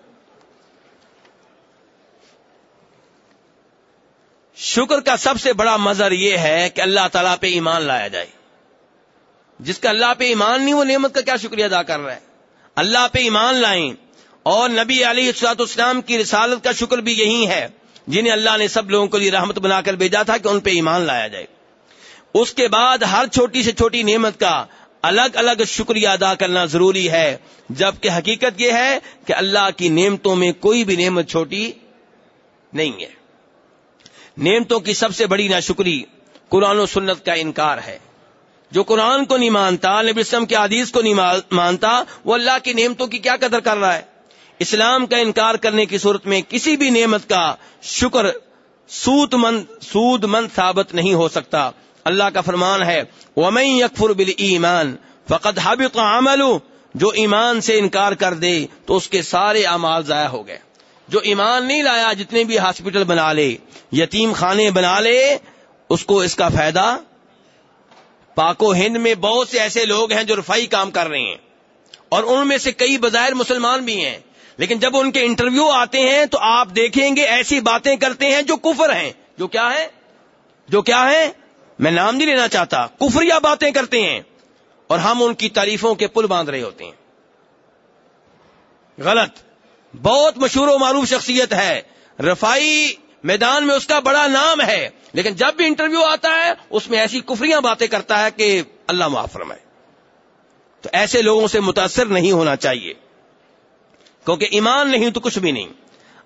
شکر کا سب سے بڑا مظہر یہ ہے کہ اللہ تعالیٰ پہ ایمان لایا جائے۔ جس کا اللہ پہ ایمان نہیں، وہ نعمت کا کیا شکریہ ادا کر رہا ہے؟ اللہ پہ ایمان لائیں۔ اور نبی علی السلاط اسلام کی رسالت کا شکر بھی یہی ہے، جنہیں اللہ نے سب لوگوں کے لیے رحمت بنا کر بھیجا تھا کہ ان پہ ایمان لایا جائے۔ اس کے بعد ہر چھوٹی سے چھوٹی نعمت کا الگ الگ شکریہ ادا کرنا ضروری ہے، جبکہ حقیقت یہ ہے کہ اللہ کی نعمتوں میں کوئی بھی نعمت چھوٹی نہیں ہے۔ نعمتوں کی سب سے بڑی ناشکری قرآن و سنت کا انکار ہے۔ جو قرآن کو نہیں مانتا، نبی اسلم کے عادیث کو نہیں مانتا، وہ اللہ کی نعمتوں کی کیا قدر کر رہا ہے؟ اسلام کا انکار کرنے کی صورت میں کسی بھی نعمت کا شکر سود مند سود مند ثابت نہیں ہو سکتا۔ اللہ کا فرمان ہے، ومن یکفر بل ایمان فقط حابق عمل جو ایمان سے انکار کر دے تو اس کے سارے اعمال ضائع ہو گئے۔ جو ایمان نہیں لایا، جتنے بھی ہاسپٹل بنا لے، یتیم خانے بنا لے، اس کو اس کا فائدہ پاکو ہند میں بہت سے ایسے لوگ ہیں جو رفائی کام کر رہے ہیں۔ اور ان میں سے کئی بظاہر مسلمان بھی ہیں۔ لیکن جب ان کے انٹرویو آتے ہیں تو آپ دیکھیں گے ایسی باتیں کرتے ہیں جو کفر ہیں۔ جو کیا ہے جو کیا ہے میں نام نہیں لینا چاہتا۔ کفریا باتیں کرتے ہیں۔ اور ہم ان کی تعریفوں کے پل باندھ رہے ہوتے ہیں۔ غلط۔ بہت مشہور و معروف شخصیت ہے۔ رفائی میدان میں اس کا بڑا نام ہے، لیکن جب بھی انٹرویو آتا ہے، اس میں ایسی کفریاں باتیں کرتا ہے کہ اللہ معاف فرمائے۔ تو ایسے لوگوں سے متاثر نہیں ہونا چاہیے، کیونکہ ایمان نہیں تو کچھ بھی نہیں۔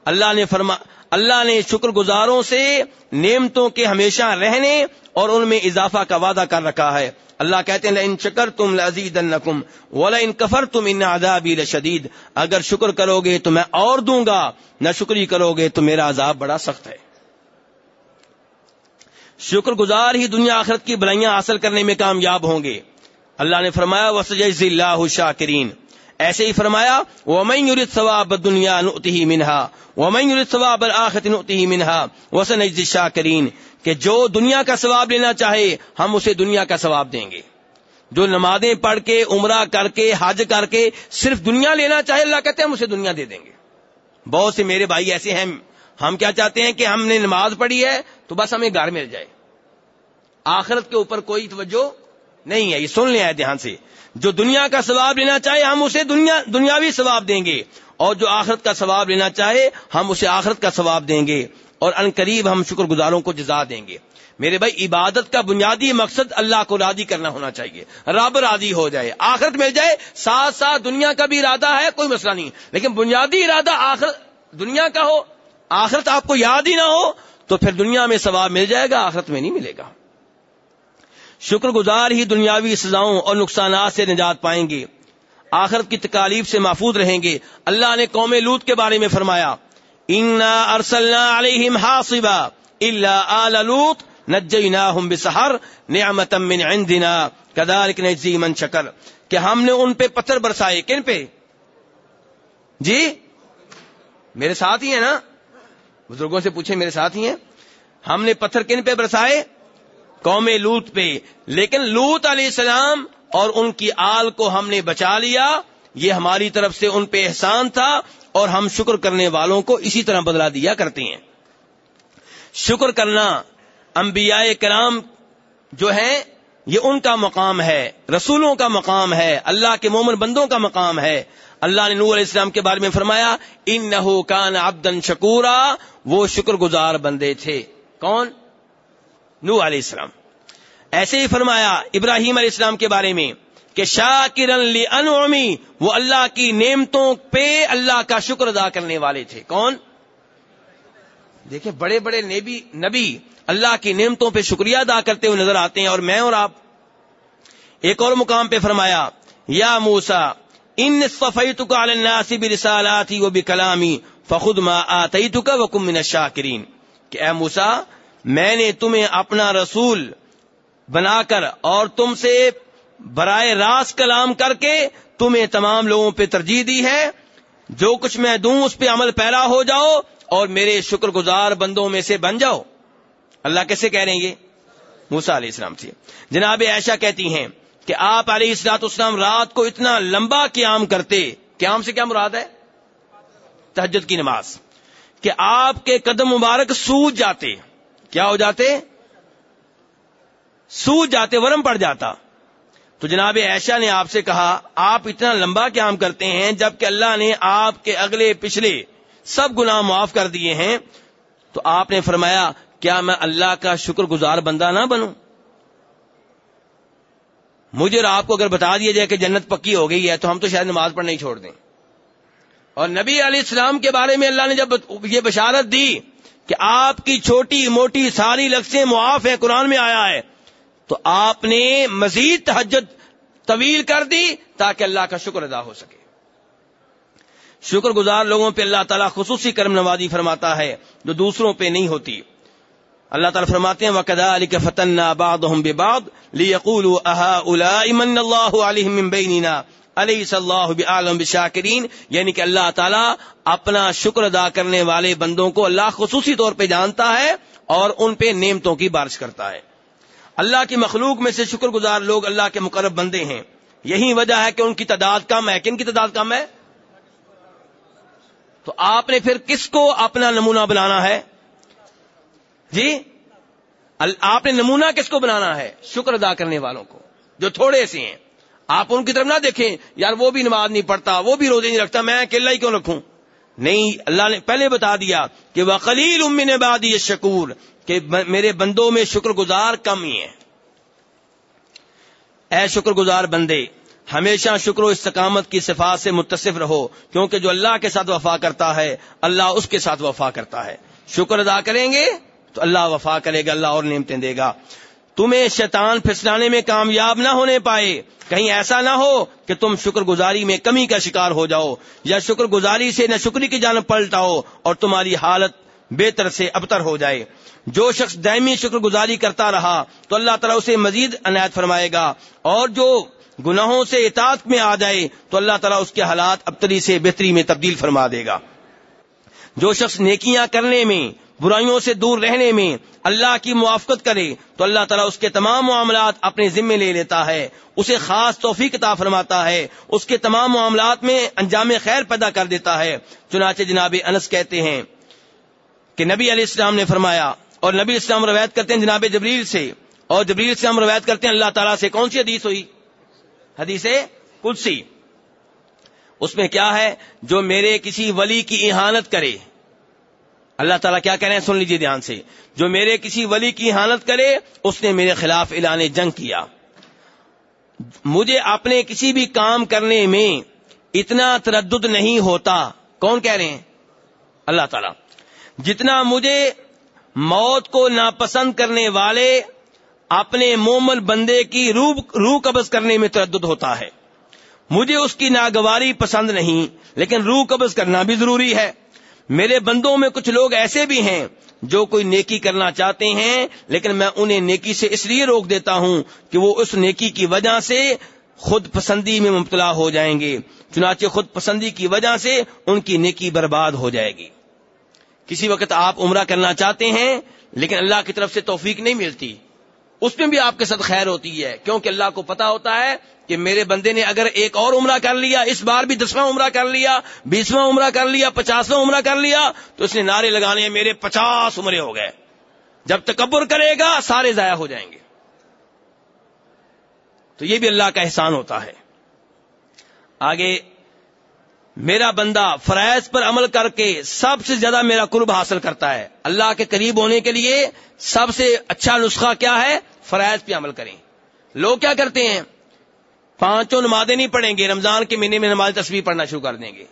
اللہ نے فرما، اللہ نے شکر گزاروں سے نعمتوں کے ہمیشہ رہنے اور ان میں اضافہ کا وعدہ کر رکھا ہے۔ اللہ کہتے ہیں ان شکر تم لذیذ ولا ان کفر تم ان عذابی شدید اگر شکر کرو گے تو میں اور دوں گا، نہ شکری کرو گے تو میرا عذاب بڑا سخت ہے۔ شکر گزار ہی دنیا آخرت کی بلائیاں حاصل کرنے میں کامیاب ہوں گے۔ اللہ نے فرمایا وسجز اللہ شاکرین ایسے ہی فرمایا وہ میں ثواب دنیا نتی منہا وہ میں ثواب آخت نتی منہا وسن شاکرین کہ جو دنیا کا ثواب لینا چاہے، ہم اسے دنیا کا ثواب دیں گے۔ جو نمازیں پڑھ کے، عمرہ کر کے، حج کر کے صرف دنیا لینا چاہے، اللہ کہتے ہیں ہم اسے دنیا دے دیں گے۔ بہت سے میرے بھائی ایسے ہیں، ہم کیا چاہتے ہیں کہ ہم نے نماز پڑھی ہے، تو بس ہمیں گھر مل جائے۔ آخرت کے اوپر کوئی توجہ نہیں ہے، یہ سن لیا ہے دھیان سے۔ جو دنیا کا ثواب لینا چاہے ہم اسے دنیا دنیاوی ثواب دیں گے اور جو آخرت کا ثواب لینا چاہے ہم اسے آخرت کا ثواب دیں گے اور ان قریب ہم شکر گزاروں کو جزا دیں گے۔ میرے بھائی، عبادت کا بنیادی مقصد اللہ کو راضی کرنا ہونا چاہیے۔ رب راضی ہو جائے، آخرت مل جائے، ساتھ ساتھ دنیا کا بھی ارادہ ہے، کوئی مسئلہ نہیں۔ لیکن بنیادی ارادہ آخرت دنیا کا ہو، آخرت آپ کو یاد ہی نہ ہو، تو پھر دنیا میں ثواب مل جائے گا، آخرت میں نہیں ملے گا۔ شکر گزار ہی دنیاوی سزاؤں اور نقصانات سے نجات پائیں گے۔ آخرت کی تکالیف سے محفوظ رہیں گے۔ اللہ نے قوم لوت کے بارے میں فرمایا، انا ارسلنا علیہم حاصبا الا آل لوط نجیناہم بسحر نعمتا من عندنا۔ کذالک نجزی من شکر کہ ہم نے ان پہ پتھر برسائے۔ کن پہ؟ جی؟ میرے ساتھ ہی ہیں نا؟ بزرگوں سے پوچھے میرے ساتھ ہی ہیں۔ ہم نے پتھر کن پہ برسائے؟ قوم لوت پہ۔ لیکن لوت علیہ السلام اور ان کی آل کو ہم نے بچا لیا۔ یہ ہماری طرف سے ان پہ احسان تھا اور ہم شکر کرنے والوں کو اسی طرح بدلا دیا کرتے ہیں۔ شکر کرنا انبیاء کرام جو ہے یہ ان کا مقام ہے۔ رسولوں کا مقام ہے۔ اللہ کے مومن بندوں کا مقام ہے۔ اللہ نے نور علیہ السلام کے بارے میں فرمایا ان نہ کان شکورا۔ وہ شکر گزار بندے تھے۔ کون؟ نو علیہ السلام۔ ایسے ہی فرمایا ابراہیم علیہ السلام کے بارے میں کہ شاکر انعمی، وہ اللہ کی نعمتوں پہ اللہ کا شکر ادا کرنے والے تھے۔ کون؟ دیکھیں بڑے بڑے نبی نبی اللہ کی نعمتوں پہ شکریہ ادا کرتے ہوئے نظر آتے ہیں اور میں اور آپ ایک اور مقام پہ فرمایا، یا موسا ان صفیت کا رسالاتی وہ بھی کلامی فخود ما آتی تو کا وکم شاکرین کہ اے موسا میں نے تمہیں اپنا رسول بنا کر اور تم سے برائے راست کلام کر کے تمہیں تمام لوگوں پہ ترجیح دی ہے۔ جو کچھ میں دوں اس پہ عمل پیرا ہو جاؤ اور میرے شکر گزار بندوں میں سے بن جاؤ۔ اللہ کیسے کہہ رہیں گے موسا علیہ السلام سے۔ جناب ایشا کہتی ہیں کہ آپ علیہ السلاط اسلام رات کو اتنا لمبا قیام کرتے، قیام سے کیا مراد ہے؟ تحجد کی نماز۔ کہ آپ کے قدم مبارک سوج جاتے۔ کیا ہو جاتے؟ سوج جاتے، ورم پڑ جاتا۔ تو جناب ایشا نے آپ سے کہا، آپ اتنا لمبا کام کرتے ہیں جبکہ اللہ نے آپ کے اگلے پچھلے سب گناہ معاف کر دیے ہیں۔ تو آپ نے فرمایا، کیا میں اللہ کا شکر گزار بندہ نہ بنوں؟ مجھے اور آپ کو اگر بتا دیا جائے کہ جنت پکی ہو گئی ہے تو ہم تو شاید نماز پڑھنا ہی چھوڑ دیں۔ اور نبی علیہ السلام کے بارے میں اللہ نے جب یہ بشارت دی کہ آپ کی چھوٹی موٹی ساری لفظیں معاف ہیں، قرآن میں آیا ہے۔ تو آپ نے مزید تحجد طویل کر دی تاکہ اللہ کا شکر ادا ہو سکے۔ شکر گزار لوگوں پہ اللہ تعالیٰ خصوصی کرم نوازی فرماتا ہے جو دوسروں پہ نہیں ہوتی۔ اللہ تعالیٰ فرماتے ہیں وقدا علی کے فتن آباد باد لیقول اللہ علیہ صلی اللہ عالم بشاکرین یعنی کہ اللہ تعالیٰ اپنا شکر ادا کرنے والے بندوں کو اللہ خصوصی طور پہ جانتا ہے اور ان پہ نعمتوں کی بارش کرتا ہے۔ اللہ کی مخلوق میں سے شکر گزار لوگ اللہ کے مقرب بندے ہیں۔ یہی وجہ ہے کہ ان کی تعداد کم ہے۔ کن کی تعداد کم ہے؟ تو آپ نے پھر کس کو اپنا نمونہ بنانا ہے؟ جی؟ آپ نے نمونہ کس کو بنانا ہے؟ شکر ادا کرنے والوں کو، جو تھوڑے سے ہیں۔ آپ ان کی طرف نہ دیکھیں۔ یار وہ بھی نماز نہیں پڑھتا، وہ بھی روزے نہیں رکھتا، میں اکیلا ہی کیوں رکھوں؟ نہیں، اللہ نے پہلے بتا دیا کہ وہ خلیل امین بادی شکور کہ میرے بندوں میں شکر گزار کم ہی ہیں۔ اے شکر گزار بندے، ہمیشہ شکر و استقامت کی صفات سے متصف رہو، کیونکہ جو اللہ کے ساتھ وفا کرتا ہے، اللہ اس کے ساتھ وفا کرتا ہے۔ شکر ادا کریں گے تو اللہ وفا کرے گا، اللہ اور نعمتیں دے گا۔ تمہیں شیطان پھسلانے میں کامیاب نہ ہونے پائے۔ کہیں ایسا نہ ہو کہ تم شکر گزاری میں کمی کا شکار ہو جاؤ یا شکر گزاری سے نہ شکری کی جانب پلٹاؤ اور تمہاری حالت بہتر سے ابتر ہو جائے۔ جو شخص دائمی شکر گزاری کرتا رہا تو اللہ تعالیٰ اسے مزید عنایت فرمائے گا۔ اور جو گناہوں سے اطاعت میں آ جائے تو اللہ تعالیٰ اس کے حالات ابتری سے بہتری میں تبدیل فرما دے گا۔ جو شخص نیکیاں کرنے میں برائیوں سے دور رہنے میں اللہ کی موافقت کرے تو اللہ تعالیٰ اس کے تمام معاملات اپنے ذمے لے لیتا ہے۔ اسے خاص توفیق عطا فرماتا ہے۔ اس کے تمام معاملات میں انجام خیر پیدا کر دیتا ہے۔ چنانچہ جناب انس کہتے ہیں کہ نبی علیہ السلام نے فرمایا، اور نبی اسلام روایت کرتے ہیں جناب جبریل سے۔ اور جبریل سے ہم روایت کرتے ہیں اللہ تعالیٰ سے کون سی حدیث ہوئی؟ حدیث کلسی اس میں کیا ہے؟ جو میرے کسی ولی کی احانت کرے۔ اللہ تعالیٰ کیا کہہ رہے ہیں؟ سن لیجیے دھیان سے۔ جو میرے کسی ولی کی حالت کرے، اس نے میرے خلاف اعلان جنگ کیا۔ مجھے اپنے کسی بھی کام کرنے میں اتنا تردد نہیں ہوتا۔ کون کہہ رہے ہیں؟ اللہ تعالی۔ جتنا مجھے موت کو ناپسند کرنے والے اپنے مومل بندے کی روح روح قبض کرنے میں تردد ہوتا ہے۔ مجھے اس کی ناگواری پسند نہیں، لیکن روح قبض کرنا بھی ضروری ہے۔ میرے بندوں میں کچھ لوگ ایسے بھی ہیں جو کوئی نیکی کرنا چاہتے ہیں، لیکن میں انہیں نیکی سے اس لیے روک دیتا ہوں کہ وہ اس نیکی کی وجہ سے خود پسندی میں مبتلا ہو جائیں گے، چنانچہ خود پسندی کی وجہ سے ان کی نیکی برباد ہو جائے گی۔ کسی وقت آپ عمرہ کرنا چاہتے ہیں، لیکن اللہ کی طرف سے توفیق نہیں ملتی۔ اس میں بھی آپ کے ساتھ خیر ہوتی ہے، کیونکہ اللہ کو پتا ہوتا ہے کہ میرے بندے نے اگر ایک اور عمرہ کر لیا، اس بار بھی دسواں عمرہ کر لیا، بیسواں عمرہ کر لیا، پچاسواں عمرہ کر لیا، تو اس نے نعرے لگانے میرے پچاس عمرے ہو گئے۔ جب تکبر کرے گا، سارے ضائع ہو جائیں گے۔ تو یہ بھی اللہ کا احسان ہوتا ہے۔ آگے، میرا بندہ فرائض پر عمل کر کے سب سے زیادہ میرا قرب حاصل کرتا ہے۔ اللہ کے قریب ہونے کے لیے سب سے اچھا نسخہ کیا ہے؟ فرائض پہ عمل کریں۔ لوگ کیا کرتے ہیں؟ پانچوں نمازیں نہیں پڑھیں گے، رمضان کے مہینے میں نماز تسبیح پڑھنا شروع کر دیں گے۔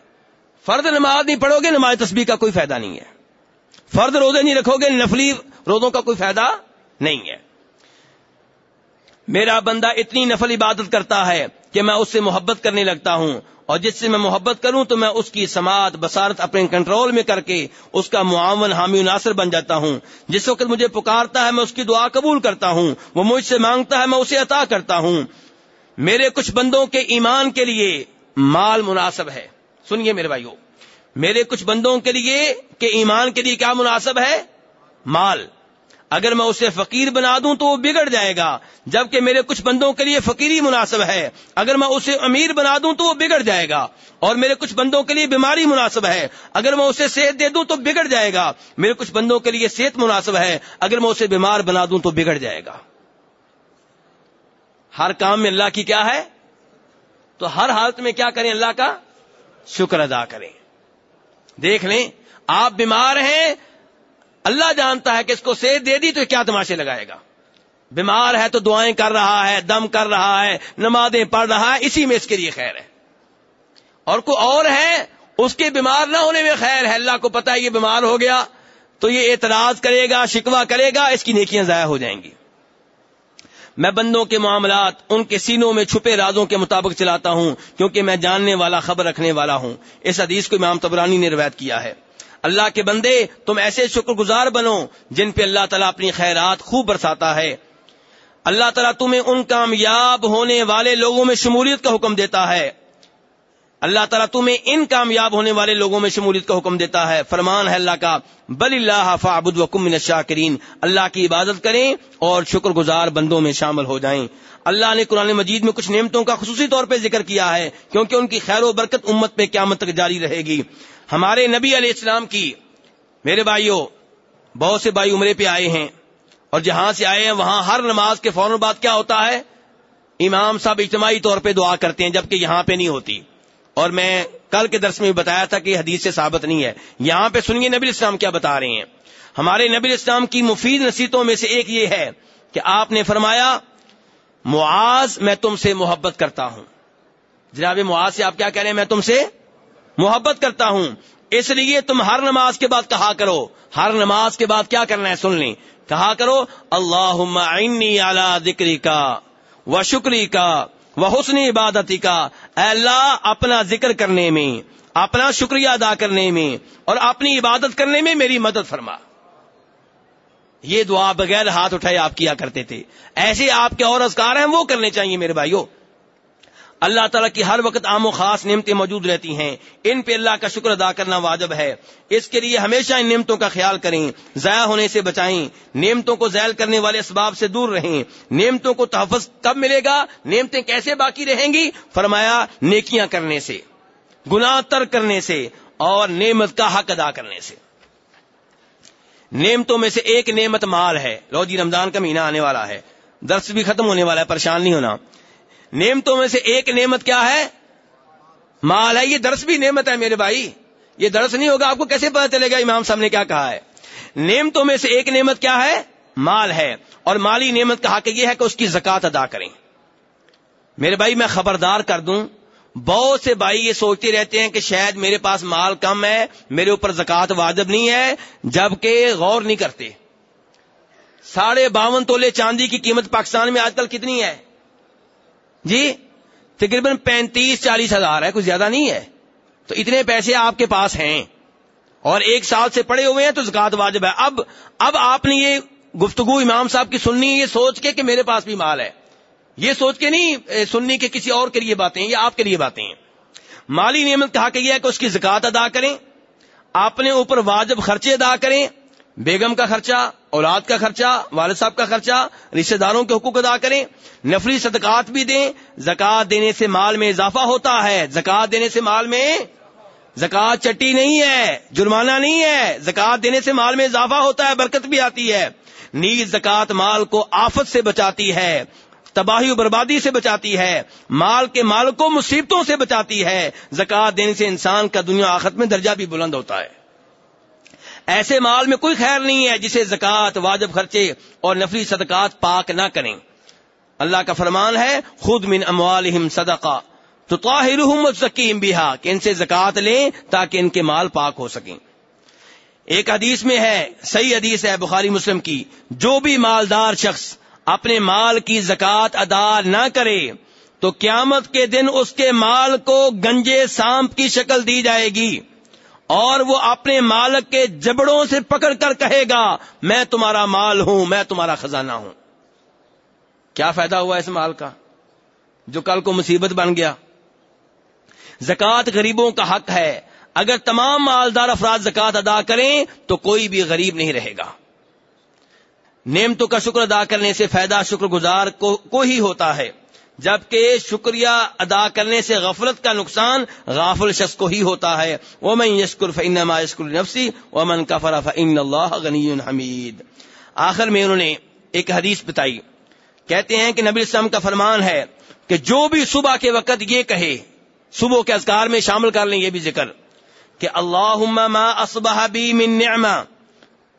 فرد نماز نہیں پڑھو گے، نماز تسبیح کا کوئی فائدہ نہیں ہے۔ فرد روزے نہیں رکھو گے، نفلی روزوں کا کوئی فائدہ نہیں ہے۔ میرا بندہ اتنی نفل عبادت کرتا ہے کہ میں اس سے محبت کرنے لگتا ہوں اور جس سے میں محبت کروں تو میں اس کی سماعت بسارت اپنے کنٹرول میں کر کے اس کا معاون حامی ناصر بن جاتا ہوں۔ جس وقت مجھے پکارتا ہے میں اس کی دعا قبول کرتا ہوں، وہ مجھ سے مانگتا ہے میں اسے عطا کرتا ہوں۔ میرے کچھ بندوں کے ایمان کے لیے مال مناسب ہے۔ سنیے میرے بھائیو، میرے کچھ بندوں کے لیے کہ ایمان کے لیے کیا مناسب ہے؟ مال۔ اگر میں اسے فقیر بنا دوں تو وہ بگڑ جائے گا، جبکہ میرے کچھ بندوں کے لیے فقیری مناسب ہے۔ اگر میں اسے امیر بنا دوں تو وہ بگڑ جائے گا، اور میرے کچھ بندوں کے لیے بیماری مناسب ہے۔ اگر میں اسے صحت دے دوں تو بگڑ جائے گا۔ میرے کچھ بندوں کے لیے صحت مناسب ہے۔ اگر میں اسے بیمار بنا دوں تو بگڑ جائے گا۔ ہر کام میں اللہ کی کیا ہے؟ تو ہر حالت میں کیا کریں؟ اللہ کا شکر ادا کریں۔ دیکھ لیں، آپ بیمار ہیں اللہ جانتا ہے کہ اس کو صحت دے دی تو کیا تماشے لگائے گا؟ بیمار ہے تو دعائیں کر رہا ہے، دم کر رہا ہے، نمازیں پڑھ رہا ہے، اسی میں اس کے لیے خیر ہے۔ اور کوئی اور ہے، اس کے بیمار نہ ہونے میں خیر ہے۔ اللہ کو پتا ہے یہ بیمار ہو گیا، تو یہ اعتراض کرے گا شکوا کرے گا، اس کی نیکیاں ضائع ہو جائیں گی۔ میں بندوں کے معاملات، ان کے سینوں میں چھپے رازوں کے مطابق چلاتا ہوں، کیونکہ میں جاننے والا، خبر رکھنے والا ہوں۔ اس حدیث کو امام تبرانی نے روایت کیا ہے۔ اللہ کے بندے، تم ایسے شکر گزار بنو جن پہ اللہ تعالیٰ اپنی خیرات خوب برساتا ہے۔ اللہ تعالیٰ تمہیں ان کامیاب ہونے والے لوگوں میں شمولیت کا حکم دیتا ہے۔ اللہ تعالیٰ تمہیں ان کامیاب ہونے والے لوگوں میں شمولیت کا حکم دیتا ہے۔ فرمان ہے اللہ کا، بل اللہ فعبد وکم من الشاکرین۔ اللہ کی عبادت کریں اور شکر گزار بندوں میں شامل ہو جائیں۔ اللہ نے قرآن مجید میں کچھ نعمتوں کا خصوصی طور پہ ذکر کیا ہے، کیونکہ ان کی خیر و برکت امت پہ قیامت تک جاری رہے گی۔ ہمارے نبی علیہ السلام کی، میرے بھائیوں، بہت سے بھائی عمرے پہ آئے ہیں اور جہاں سے آئے ہیں، وہاں ہر نماز کے فوراً بعد کیا ہوتا ہے؟ امام صاحب اجتماعی طور پہ دعا کرتے ہیں، جبکہ یہاں پہ نہیں ہوتی۔ اور میں کل کے درس میں بتایا تھا کہ حدیث سے ثابت نہیں ہے۔ یہاں پہ سنیے نبی اسلام کیا بتا رہے ہیں۔ ہمارے نبی اسلام کی مفید نصیحتوں میں سے ایک یہ ہے کہ آپ نے فرمایا، معاذ میں تم سے محبت کرتا ہوں۔ جناب معاذ سے آپ کیا کہہ رہے ہیں؟ میں تم سے محبت کرتا ہوں۔ اس لیے تم ہر نماز کے بعد کہا کرو۔ ہر نماز کے بعد کیا کرنا ہے؟ سن لیں۔ کہا کرو اللہ ذکری کا و شکری کا وہ حسن عبادتی کا اے اللہ، اپنا ذکر کرنے میں، اپنا شکریہ ادا کرنے میں اور اپنی عبادت کرنے میں میری مدد فرما۔ یہ دعا بغیر ہاتھ اٹھائے آپ کیا کرتے تھے۔ ایسے آپ کے اور اذکار ہیں، وہ کرنے چاہیے میرے بھائیوں اللہ تعالیٰ کی ہر وقت عام و خاص نعمتیں موجود رہتی ہیں۔ ان پہ اللہ کا شکر ادا کرنا واجب ہے۔ اس کے لیے ہمیشہ ان نعمتوں کا خیال کریں۔ ضائع ہونے سے بچائیں۔ نعمتوں کو ذیل کرنے والے اسباب سے دور رہیں۔ نعمتوں کو تحفظ کب ملے گا؟ نعمتیں کیسے باقی رہیں گی؟ فرمایا، نیکیاں کرنے سے، گناہ تر کرنے سے اور نعمت کا حق ادا کرنے سے۔ نعمتوں میں سے ایک نعمت مال ہے۔ لو جی رمضان کا مہینہ آنے والا ہے۔ درس بھی ختم ہونے والا ہے، پریشان نہیں ہونا۔ نعمتوں میں سے ایک نعمت کیا ہے؟ مال ہے، یہ درس بھی نعمت ہے میرے بھائی۔ یہ درس نہیں ہوگا، آپ کو کیسے پتا چلے گا امام صاحب نے کیا کہا ہے؟ نعمتوں میں سے ایک نعمت کیا ہے؟ مال ہے۔ اور مالی نعمت کہا کہ یہ ہے کہ اس کی زکات ادا کریں۔ میرے بھائی، میں خبردار کر دوں، بہت سے بھائی یہ سوچتے رہتے ہیں کہ شاید میرے پاس مال کم ہے، میرے اوپر زکات واجب نہیں ہے، جبکہ غور نہیں کرتے۔ ساڑھے باون تولے چاندی کی قیمت پاکستان میں آج کل کتنی ہے؟ جی تقریباً پینتیس چالیس ہزار ہے، کچھ زیادہ نہیں ہے۔ تو اتنے پیسے آپ کے پاس ہیں۔ اور ایک سال سے پڑے ہوئے ہیں تو زکات واجب ہے۔ اب اب آپ نے یہ گفتگو امام صاحب کی سننی، یہ سوچ کے کہ میرے پاس بھی مال ہے۔ یہ سوچ کے نہیں سننی کے کسی اور کے لیے باتیں یہ آپ کے لیے باتیں ہیں۔ مالی نعمت کہا کہ یہ ہے کہ اس کی زکات ادا کریں۔ اپنے اوپر واجب خرچے ادا کریں۔ بیگم کا خرچہ اولاد کا خرچہ، والد صاحب کا خرچہ رشتے داروں کے حقوق ادا کریں نفری صدقات بھی دیں، زکات دینے سے مال میں اضافہ ہوتا ہے۔ زکات دینے سے مال میں زکات چٹی نہیں ہے، جرمانہ نہیں ہے۔ زکات دینے سے مال میں اضافہ ہوتا ہے، برکت بھی آتی ہے۔ نیز زکات مال کو آفت سے بچاتی ہے، تباہی و بربادی سے بچاتی ہے، مال کے مال کو مصیبتوں سے بچاتی ہے۔ زکات دینے سے انسان کا دنیا آخت میں درجہ بھی بلند ہوتا ہے۔ ایسے مال میں کوئی خیر نہیں ہے جسے زکات واجب خرچے اور نفری صدقات پاک نہ کریں۔ اللہ کا فرمان ہے خود من اموالہم صدقہ۔ تو سکیم بیہا کہ ان سے زکات لیں تاکہ ان کے مال پاک ہو سکیں۔ ایک حدیث میں ہے، صحیح حدیث ہے بخاری مسلم کی، جو بھی مالدار شخص اپنے مال کی زکات ادا نہ کرے، تو قیامت کے دن اس کے مال کو گنجے سانپ کی شکل دی جائے گی۔ اور وہ اپنے مالک کے جبڑوں سے پکڑ کر کہے گا، میں تمہارا مال ہوں، میں تمہارا خزانہ ہوں۔ کیا فائدہ ہوا اس مال کا جو کل کو مصیبت بن گیا؟ زکات غریبوں کا حق ہے۔ اگر تمام مالدار افراد زکات ادا کریں تو کوئی بھی غریب نہیں رہے گا۔ نعمتوں کا شکر ادا کرنے سے فائدہ شکر گزار کو ہی ہوتا ہے۔ جبکہ شکریہ ادا کرنے سے غفلت کا نقصان غافل شخص کو ہی ہوتا ہے۔ وہ یشکر فنما یشکر نفسی ومن کا فرف اللہ غنی حمید۔ آخر میں انہوں نے ایک حدیث بتائی۔ کہتے ہیں کہ نبی السلام کا فرمان ہے کہ جو بھی صبح کے وقت یہ کہے، صبح کے اذکار میں شامل کر لیں، یہ بھی ذکر۔ کہ اللہ ما اصبح بی من نعمہ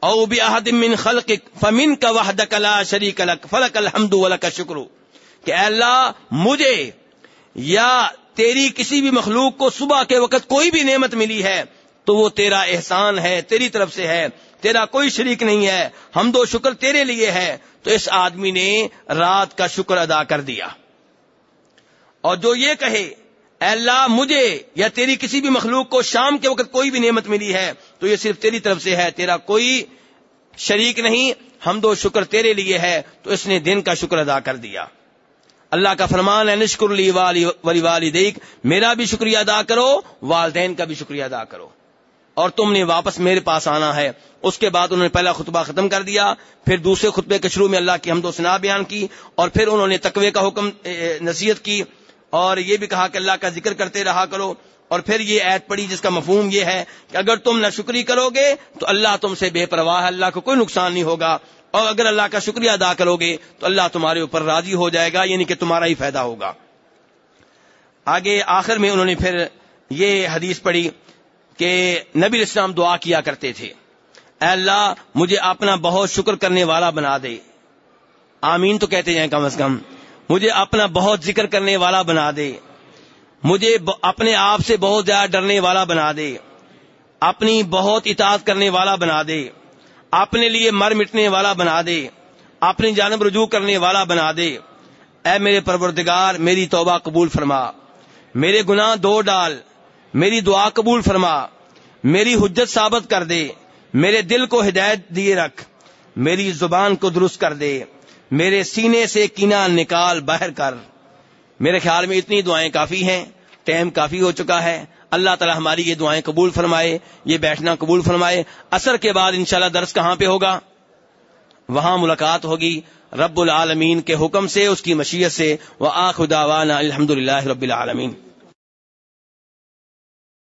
او من خلق فمن کا وحد کلا شریک الک فلک الحمد کا شکر کہ اے اللہ، مجھے یا تیری کسی بھی مخلوق کو صبح کے وقت کوئی بھی نعمت ملی ہے، تو وہ تیرا احسان ہے، تیری طرف سے ہے، تیرا کوئی شریک نہیں ہے، ہم دو شکر تیرے لیے ہے تو اس آدمی نے رات کا شکر ادا کر دیا۔ اور جو یہ کہے، اے اللہ، مجھے یا تیری کسی بھی مخلوق کو شام کے وقت کوئی بھی نعمت ملی ہے، تو یہ صرف تیری طرف سے ہے، تیرا کوئی شریک نہیں، ہم دو شکر تیرے لیے ہے، تو اس نے دن کا شکر ادا کر دیا۔ اللہ کا فرمان ہے، نشکر لی والی والدیک، میرا بھی شکریہ ادا کرو، والدین کا بھی شکریہ ادا کرو۔ اور تم نے واپس میرے پاس آنا ہے۔ اس کے بعد انہوں نے پہلا خطبہ ختم کر دیا، پھر دوسرے خطبے کے شروع میں اللہ کی حمد و سنا بیان کی، اور پھر انہوں نے تقوی کا حکم نصیحت کی، اور یہ بھی کہا کہ اللہ کا ذکر کرتے رہا کرو۔ اور پھر یہ ایت پڑی جس کا مفہوم یہ ہے کہ اگر تم نہ شکری کرو گے تو اللہ تم سے بے پرواہ اللہ کو کوئی نقصان نہیں ہوگا۔ اور اگر اللہ کا شکریہ ادا کرو گے تو اللہ تمہارے اوپر راضی ہو جائے گا یعنی کہ تمہارا ہی فائدہ ہوگا۔ آگے آخر میں انہوں نے پھر یہ حدیث پڑھی کہ نبی اسلام دعا کیا کرتے تھے۔ اے اللہ، مجھے اپنا بہت شکر کرنے والا بنا دے۔ آمین تو کہتے جائیں کم از کم۔ مجھے اپنا بہت ذکر کرنے والا بنا دے۔ مجھے اپنے آپ سے بہت زیادہ ڈرنے والا بنا دے۔ اپنی بہت اطاعت کرنے والا بنا دے۔ اپنے لیے مر مٹنے والا بنا دے، اپنی جانب رجوع کرنے والا بنا دے۔ اے میرے پروردگار، میری توبہ قبول فرما۔ میرے گناہ دو ڈال۔ میری دعا قبول فرما۔ میری حجت ثابت کر دے۔ میرے دل کو ہدایت دیے رکھ۔ میری زبان کو درست کر دے۔ میرے سینے سے کینا نکال باہر کر۔ میرے خیال میں اتنی دعائیں کافی ہیں، ٹائم کافی ہو چکا ہے۔ اللہ تعالی ہماری یہ دعائیں قبول فرمائے، یہ بیٹھنا قبول فرمائے۔ اثر کے بعد انشاءاللہ درس کہاں پہ ہوگا؟ وہاں ملاقات ہوگی رب العالمین کے حکم سے، اس کی مشیت سے۔ وہ آخا الحمد للہ رب العالمین۔